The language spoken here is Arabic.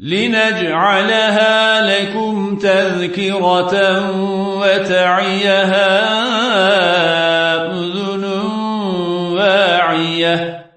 لنجعلها لكم تذكرة وتعيها أذن واعية.